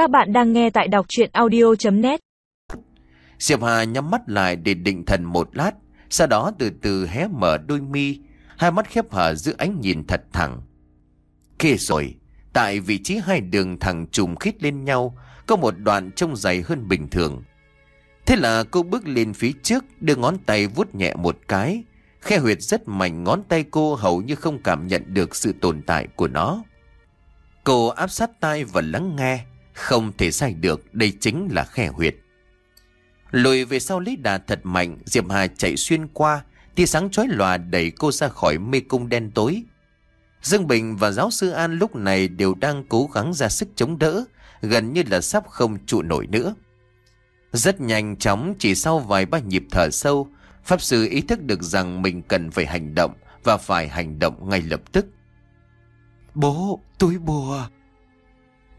Các bạn đang nghe tại đọc chuyện audio.net Diệp Hà nhắm mắt lại để định thần một lát, sau đó từ từ hé mở đôi mi, hai mắt khép hờ giữ ánh nhìn thật thẳng. Kê rồi, tại vị trí hai đường thẳng trùng khít lên nhau, có một đoạn trông dày hơn bình thường. Thế là cô bước lên phía trước, đưa ngón tay vuốt nhẹ một cái, khe huyệt rất mạnh ngón tay cô hầu như không cảm nhận được sự tồn tại của nó. Cô áp sát tai và lắng nghe, không thể sai được, đây chính là khe huyệt. Lùi về sau lấy đà thật mạnh, Diệp Hà chạy xuyên qua, tia sáng chói lòa đẩy cô ra khỏi mê cung đen tối. Dương Bình và giáo sư An lúc này đều đang cố gắng ra sức chống đỡ, gần như là sắp không trụ nổi nữa. Rất nhanh chóng, chỉ sau vài ba nhịp thở sâu, Pháp Sư ý thức được rằng mình cần phải hành động và phải hành động ngay lập tức. Bố, tôi bùa.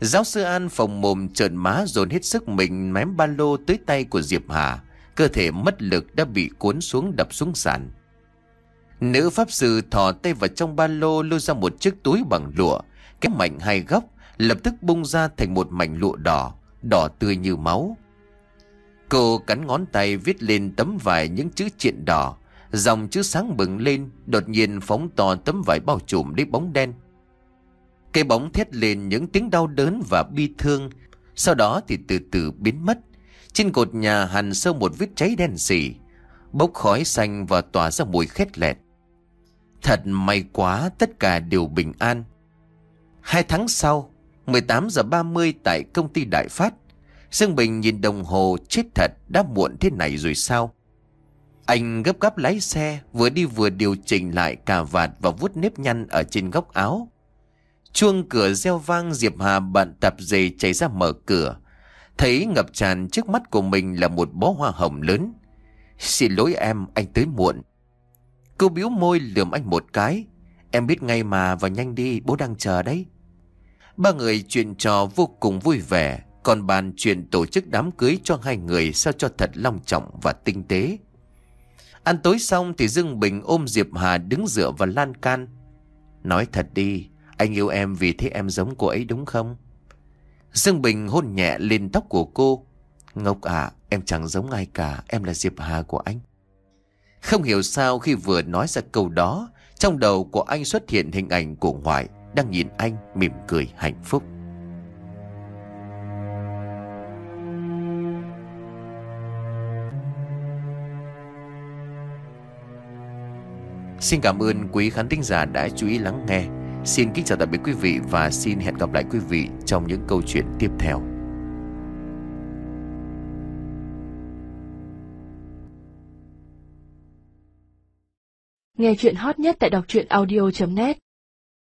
Giáo sư An phòng mồm trợn má dồn hết sức mình mém ba lô tới tay của Diệp Hà. Cơ thể mất lực đã bị cuốn xuống đập xuống sàn. Nữ pháp sư thò tay vào trong ba lô lôi ra một chiếc túi bằng lụa, kéo mạnh hai góc, lập tức bung ra thành một mảnh lụa đỏ, đỏ tươi như máu. Cô cắn ngón tay viết lên tấm vải những chữ triện đỏ, dòng chữ sáng bừng lên, đột nhiên phóng to tấm vải bao trùm lấy bóng đen. Cây bóng thét lên những tiếng đau đớn và bi thương, sau đó thì từ từ biến mất. Trên cột nhà hằn sâu một vết cháy đen xỉ, bốc khói xanh và tỏa ra mùi khét lẹt. Thật may quá tất cả đều bình an. Hai tháng sau, 18 giờ 30 tại công ty Đại Phát, Dương Bình nhìn đồng hồ chết thật đã muộn thế này rồi sao? Anh gấp gáp lái xe, vừa đi vừa điều chỉnh lại cà vạt và vuốt nếp nhăn ở trên góc áo. Chuông cửa reo vang Diệp Hà bận tập dề chạy ra mở cửa. Thấy ngập tràn trước mắt của mình là một bó hoa hồng lớn. Xin lỗi em, anh tới muộn. Cô biếu môi lườm anh một cái. Em biết ngay mà và nhanh đi, bố đang chờ đấy. Ba người chuyện trò vô cùng vui vẻ, còn bàn chuyện tổ chức đám cưới cho hai người sao cho thật long trọng và tinh tế. Ăn tối xong thì Dương Bình ôm Diệp Hà đứng dựa vào lan can. Nói thật đi, anh yêu em vì thế em giống cô ấy đúng không? Dương Bình hôn nhẹ lên tóc của cô. Ngốc à, em chẳng giống ai cả, em là Diệp Hà của anh. Không hiểu sao khi vừa nói ra câu đó, trong đầu của anh xuất hiện hình ảnh của Hoài đang nhìn anh mỉm cười hạnh phúc. Xin cảm ơn quý khán thính giả đã chú ý lắng nghe. Xin kính chào tạm biệt quý vị và xin hẹn gặp lại quý vị trong những câu chuyện tiếp theo. Nghe chuyện hot nhất tại đọc truyện audio.net